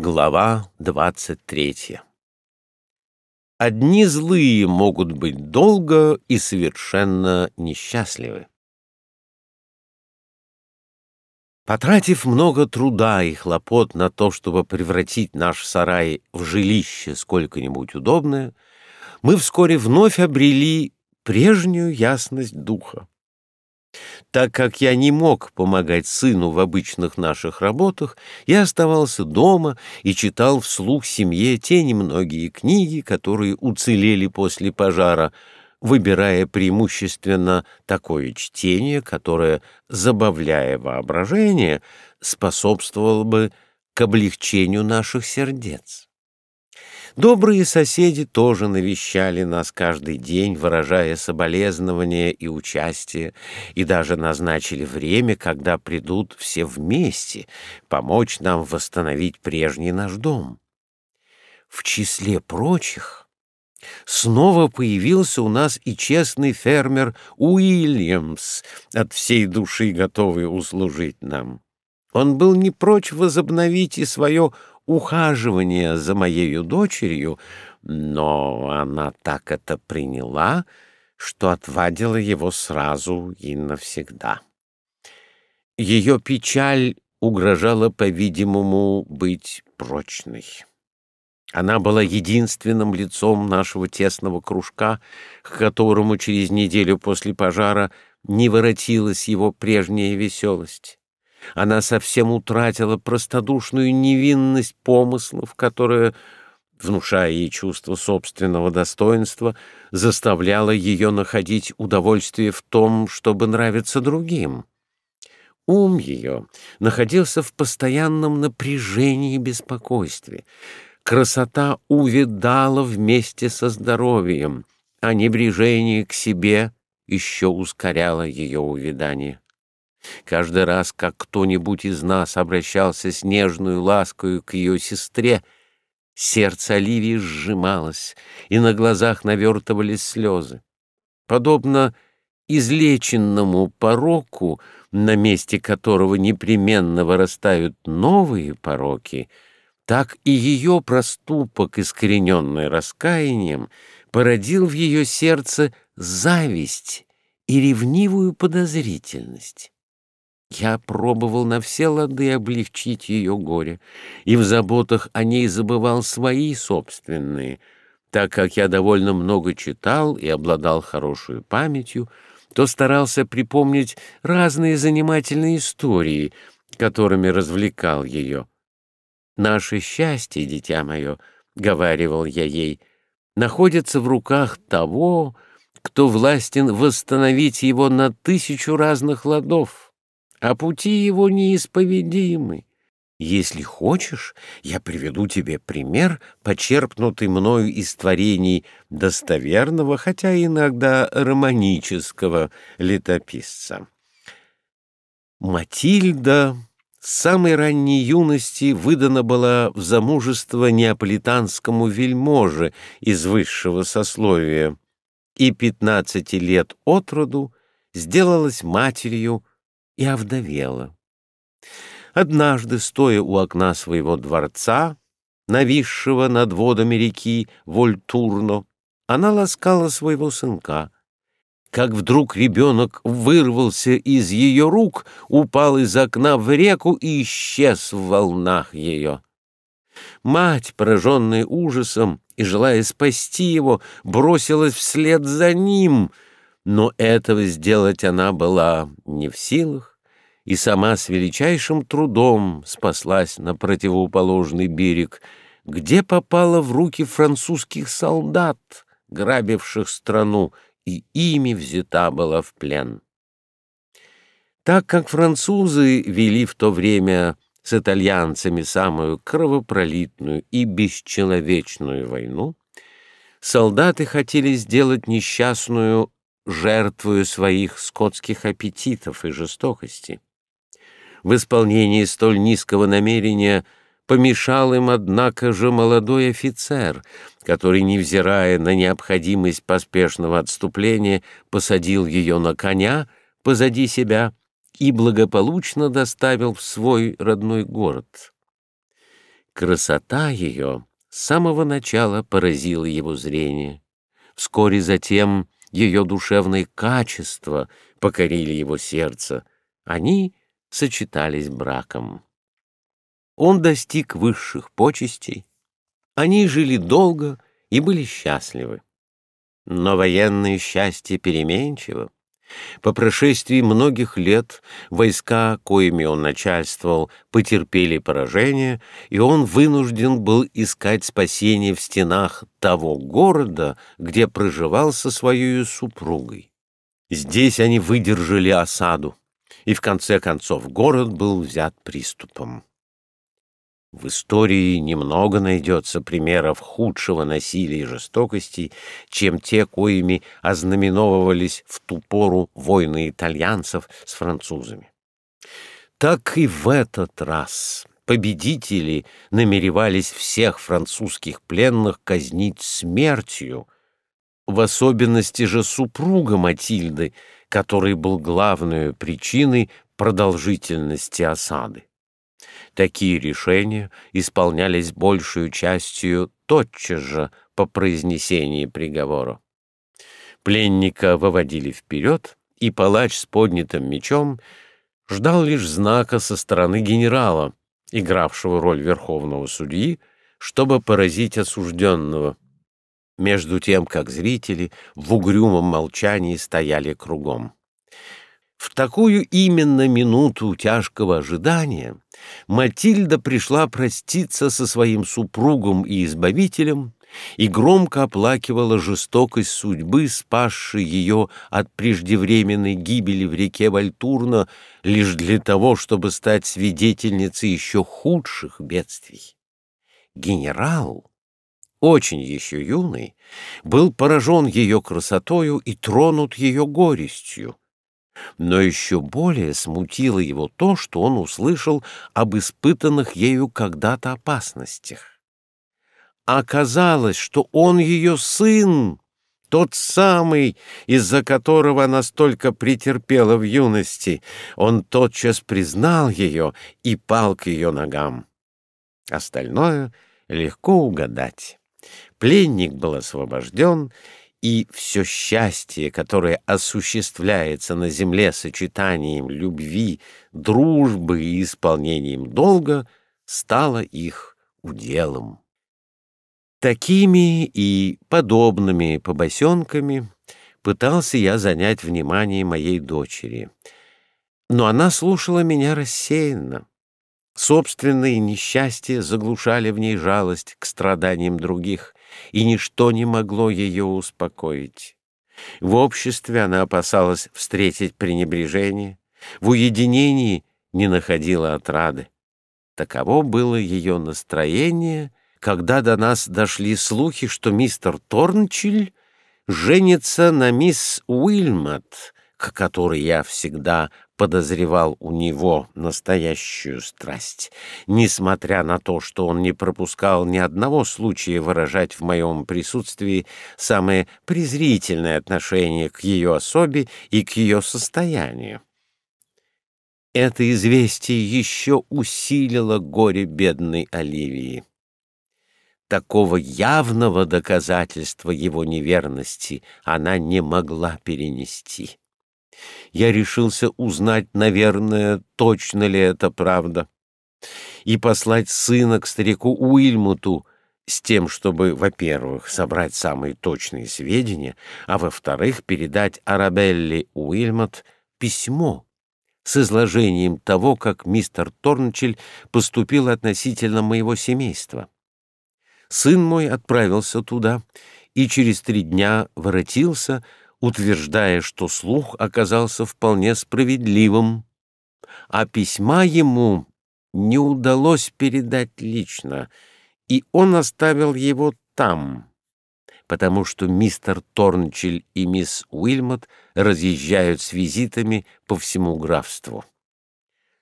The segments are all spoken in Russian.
Глава двадцать третья Одни злые могут быть долго и совершенно несчастливы. Потратив много труда и хлопот на то, чтобы превратить наш сарай в жилище сколько-нибудь удобное, мы вскоре вновь обрели прежнюю ясность духа. Так как я не мог помогать сыну в обычных наших работах, я оставался дома и читал вслух семье те немногие книги, которые уцелели после пожара, выбирая преимущественно такое чтение, которое, забавляя воображение, способствовало бы к облегчению наших сердец. Добрые соседи тоже навещали нас каждый день, выражая соболезнования и участие, и даже назначили время, когда придут все вместе помочь нам восстановить прежний наш дом. В числе прочих снова появился у нас и честный фермер Уильямс, от всей души готовый услужить нам. Он был не прочь возобновить и свое ухаживание за моею дочерью, но она так это приняла, что отвадила его сразу и навсегда. Ее печаль угрожала, по-видимому, быть прочной. Она была единственным лицом нашего тесного кружка, к которому через неделю после пожара не воротилась его прежняя веселость. Она совсем утратила простодушную невинность помыслов, которая, внушая ей чувство собственного достоинства, заставляла ее находить удовольствие в том, чтобы нравиться другим. Ум ее находился в постоянном напряжении и беспокойстве. Красота увидала вместе со здоровьем, а небрежение к себе еще ускоряло ее увядание. Каждый раз, как кто-нибудь из нас обращался с нежную ласкою к ее сестре, сердце Оливии сжималось, и на глазах навертывались слезы. Подобно излеченному пороку, на месте которого непременно вырастают новые пороки, так и ее проступок, искорененный раскаянием, породил в ее сердце зависть и ревнивую подозрительность. Я пробовал на все лады облегчить ее горе, и в заботах о ней забывал свои собственные. Так как я довольно много читал и обладал хорошей памятью, то старался припомнить разные занимательные истории, которыми развлекал ее. «Наше счастье, дитя мое», — говаривал я ей, — «находится в руках того, кто властен восстановить его на тысячу разных ладов» а пути его неисповедимы. Если хочешь, я приведу тебе пример, почерпнутый мною из творений достоверного, хотя иногда романического летописца. Матильда с самой ранней юности выдана была в замужество неаполитанскому вельможе из высшего сословия и пятнадцати лет от роду сделалась матерью и овдовела. Однажды, стоя у окна своего дворца, нависшего над водами реки Вольтурно, она ласкала своего сынка. Как вдруг ребенок вырвался из ее рук, упал из окна в реку и исчез в волнах ее. Мать, пораженная ужасом и желая спасти его, бросилась вслед за ним — но этого сделать она была не в силах и сама с величайшим трудом спаслась на противоположный берег, где попала в руки французских солдат, грабивших страну, и ими взята была в плен. Так как французы вели в то время с итальянцами самую кровопролитную и бесчеловечную войну, солдаты хотели сделать несчастную жертвую своих скотских аппетитов и жестокости. В исполнении столь низкого намерения помешал им, однако же, молодой офицер, который, невзирая на необходимость поспешного отступления, посадил ее на коня позади себя и благополучно доставил в свой родной город. Красота ее с самого начала поразила его зрение. Вскоре затем ее душевные качества покорили его сердце. Они сочетались браком. Он достиг высших почестей. Они жили долго и были счастливы. Но военное счастье переменчиво. По прошествии многих лет войска, коими он начальствовал, потерпели поражение, и он вынужден был искать спасение в стенах того города, где проживал со своей супругой. Здесь они выдержали осаду, и в конце концов город был взят приступом. В истории немного найдется примеров худшего насилия и жестокости, чем те, коими ознаменовывались в ту пору войны итальянцев с французами. Так и в этот раз победители намеревались всех французских пленных казнить смертью, в особенности же супруга Матильды, который был главной причиной продолжительности осады. Такие решения исполнялись большую частью тотчас же по произнесении приговора. Пленника выводили вперед, и палач с поднятым мечом ждал лишь знака со стороны генерала, игравшего роль верховного судьи, чтобы поразить осужденного. Между тем, как зрители в угрюмом молчании стояли кругом. В такую именно минуту тяжкого ожидания Матильда пришла проститься со своим супругом и избавителем и громко оплакивала жестокость судьбы, спасшей ее от преждевременной гибели в реке Вальтурна лишь для того, чтобы стать свидетельницей еще худших бедствий. Генерал, очень еще юный, был поражен ее красотою и тронут ее горестью. Но еще более смутило его то, что он услышал об испытанных ею когда-то опасностях. Оказалось, что он ее сын, тот самый, из-за которого она столько претерпела в юности. Он тотчас признал ее и пал к ее ногам. Остальное легко угадать. Пленник был освобожден, и все счастье, которое осуществляется на земле сочетанием любви, дружбы и исполнением долга, стало их уделом. Такими и подобными побосенками пытался я занять внимание моей дочери, но она слушала меня рассеянно. Собственные несчастья заглушали в ней жалость к страданиям других, и ничто не могло ее успокоить. В обществе она опасалась встретить пренебрежение, в уединении не находила отрады. Таково было ее настроение, когда до нас дошли слухи, что мистер Торнчиль женится на мисс Уильмот, к которой я всегда подозревал у него настоящую страсть, несмотря на то, что он не пропускал ни одного случая выражать в моем присутствии самое презрительное отношение к ее особе и к ее состоянию. Это известие еще усилило горе бедной Оливии. Такого явного доказательства его неверности она не могла перенести я решился узнать, наверное, точно ли это правда, и послать сына к старику Уильмуту с тем, чтобы, во-первых, собрать самые точные сведения, а во-вторых, передать Арабелле Уильмот письмо с изложением того, как мистер Торнчель поступил относительно моего семейства. Сын мой отправился туда и через три дня воротился, утверждая, что слух оказался вполне справедливым, а письма ему не удалось передать лично, и он оставил его там, потому что мистер Торнчель и мисс Уильмот разъезжают с визитами по всему графству.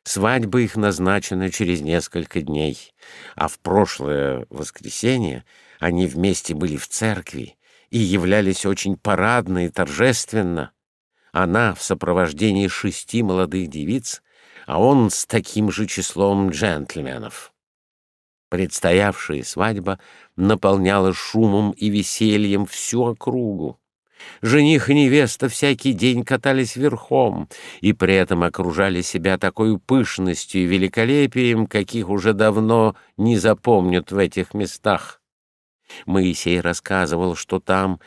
Свадьба их назначена через несколько дней, а в прошлое воскресенье они вместе были в церкви, и являлись очень парадно и торжественно. Она в сопровождении шести молодых девиц, а он с таким же числом джентльменов. Предстоявшая свадьба наполняла шумом и весельем всю округу. Жених и невеста всякий день катались верхом и при этом окружали себя такой пышностью и великолепием, каких уже давно не запомнят в этих местах. Моисей рассказывал, что там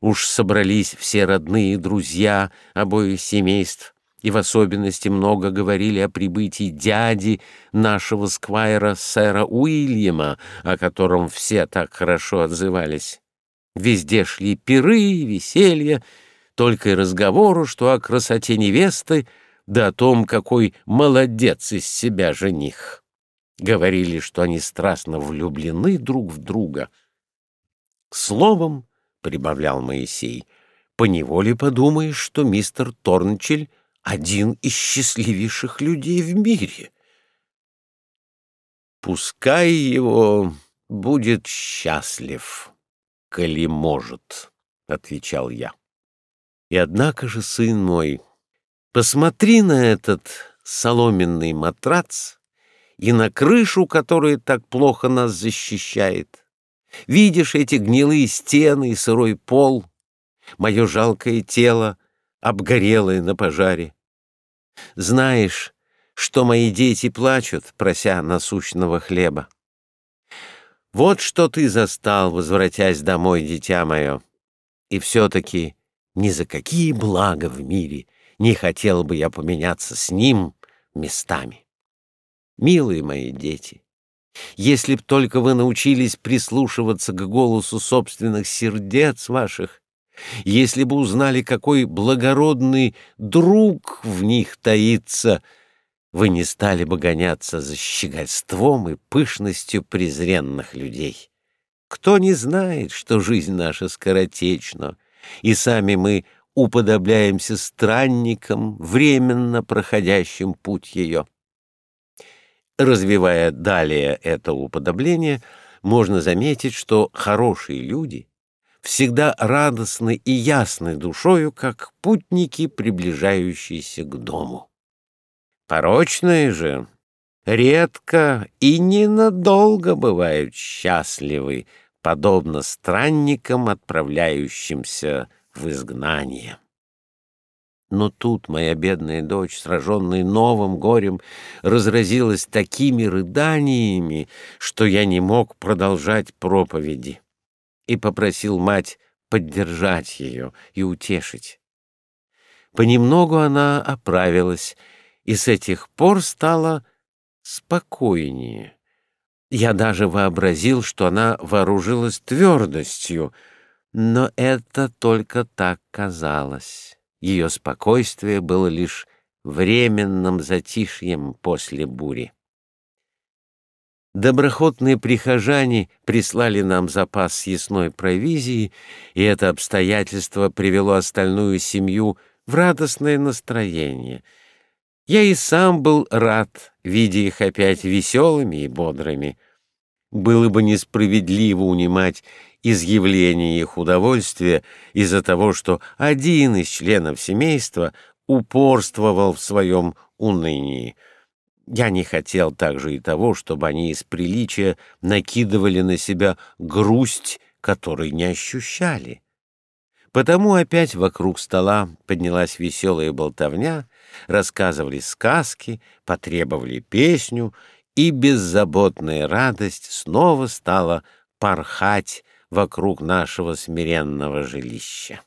уж собрались все родные и друзья обоих семейств, и в особенности много говорили о прибытии дяди нашего сквайра сэра Уильяма, о котором все так хорошо отзывались. Везде шли пиры веселья, только и разговору, что о красоте невесты, да о том, какой молодец из себя жених. Говорили, что они страстно влюблены друг в друга. Словом, — прибавлял Моисей, — поневоле подумаешь, что мистер Торнчель — один из счастливейших людей в мире. Пускай его будет счастлив, коли может, — отвечал я. И однако же, сын мой, посмотри на этот соломенный матрац и на крышу, которая так плохо нас защищает. Видишь эти гнилые стены и сырой пол, мое жалкое тело, обгорелые на пожаре. Знаешь, что мои дети плачут, прося насущного хлеба. Вот что ты застал, возвратясь домой, дитя мое. И все-таки ни за какие блага в мире не хотел бы я поменяться с ним местами. Милые мои дети, если б только вы научились прислушиваться к голосу собственных сердец ваших, если бы узнали, какой благородный друг в них таится, вы не стали бы гоняться за щегольством и пышностью презренных людей. Кто не знает, что жизнь наша скоротечна, и сами мы уподобляемся странникам, временно проходящим путь ее. Развивая далее это уподобление, можно заметить, что хорошие люди — всегда радостны и ясны душою, как путники, приближающиеся к дому. Порочные же редко и ненадолго бывают счастливы, подобно странникам, отправляющимся в изгнание. Но тут моя бедная дочь, сраженная новым горем, разразилась такими рыданиями, что я не мог продолжать проповеди и попросил мать поддержать ее и утешить. Понемногу она оправилась и с этих пор стала спокойнее. Я даже вообразил, что она вооружилась твердостью, но это только так казалось. Ее спокойствие было лишь временным затишьем после бури. Доброхотные прихожане прислали нам запас съестной провизии, и это обстоятельство привело остальную семью в радостное настроение. Я и сам был рад, видя их опять веселыми и бодрыми. Было бы несправедливо унимать изъявление их удовольствия из-за того, что один из членов семейства упорствовал в своем унынии — я не хотел также и того, чтобы они из приличия накидывали на себя грусть, которой не ощущали. Потому опять вокруг стола поднялась веселая болтовня, рассказывали сказки, потребовали песню, и беззаботная радость снова стала порхать вокруг нашего смиренного жилища.